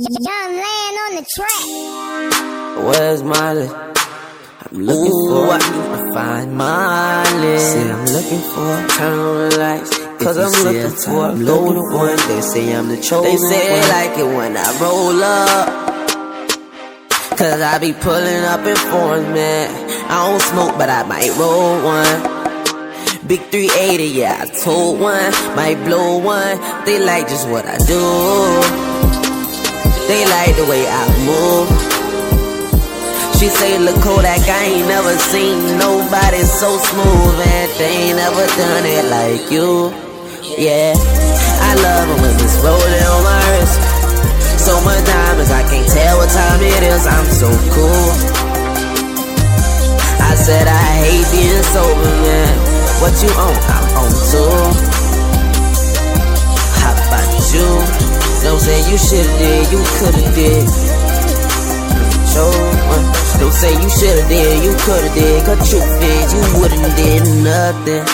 Young land on the track. Where's Molly? I'm looking Ooh, for I need to find Molly. Say I'm looking for turn on the lights. Cause I'm looking for a golden one. They say I'm the chosen They say they like it when I roll up. Cause I be pulling up in foreign, man. I don't smoke, but I might roll one. Big 380, yeah, I told one. Might blow one. They like just what I do. They like the way I move. She say, look Kodak, I ain't never seen nobody so smooth and they ain't never done it like you. Yeah, I love it when it's rolling on my wrist. So much diamonds, I can't tell what time it is. I'm so cool. I said I hate being sober, man. What you on? I'm on too. You should've did, you could've did. Show Don't say you should've did, you could've did. Cause truth is, you wouldn't did nothing.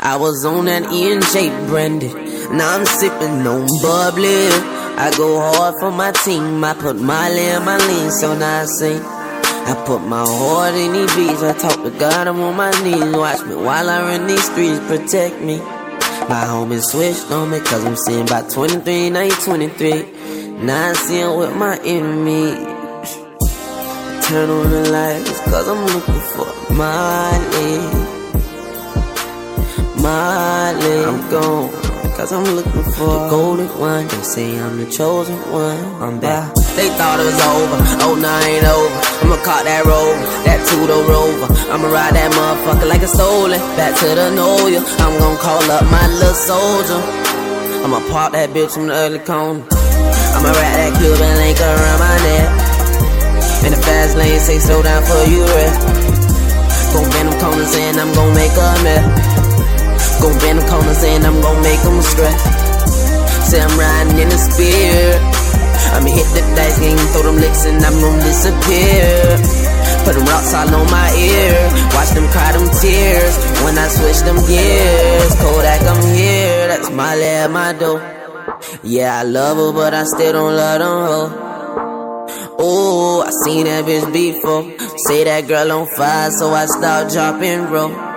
I was on that Ian J branded. Now I'm sipping on bubbly. I go hard for my team. I put my in my lean, so now I sing. I put my heart in these beats. I talk to God, I'm on my knees. Watch me while I run these streets, protect me. My homies switched on me cause I'm seeing by 23, now you 23. Now I see him with my enemy. Turn on the lights cause I'm looking for Molly. Molly, I'm gone. Cause I'm looking for the golden one. They say I'm the chosen one. I'm back. They thought it was over. Oh, no, ain't over. I'ma caught that rover, that two-door rover. I'ma ride that motherfucker like a stolen. Back to the know you. I'm gonna call up my little soldier. I'ma pop that bitch from the early corner. I'ma wrap that Cuban link around my neck. In the fast lane, say slow down for you, rest. Gon' bend them corners and I'm gon' make a mess. Gon' bend the corners and I'm gon' make them stress. Say I'm riding in the spear. I'ma hit the dice game, throw them licks and I'm gon' disappear. Put them rocks all on my ear. Watch them cry them tears when I switch them gears. Kodak, I'm here. That's my lab, my dough. Yeah, I love her, but I still don't love them hoes. Oh, I seen that bitch before. Say that girl on fire, so I start dropping roll.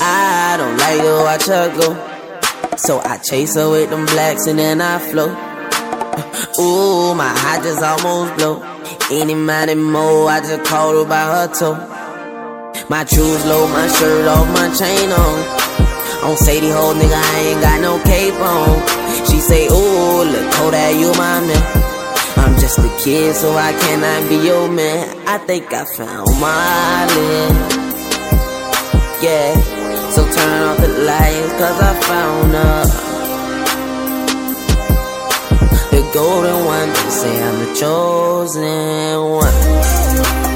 I don't like to watch her go. So I chase her with them blacks and then I float. Ooh, my heart just almost blow. Any money more, I just called her by her toe. My shoes low, my shirt off, my chain on. On Sadie whole nigga, I ain't got no cape on. She say, ooh, look, Kodak, you my man. I'm just a kid, so I cannot be your man. I think I found my lane yeah. So turn off the lights, cause I found her. The golden one, they say I'm the chosen one.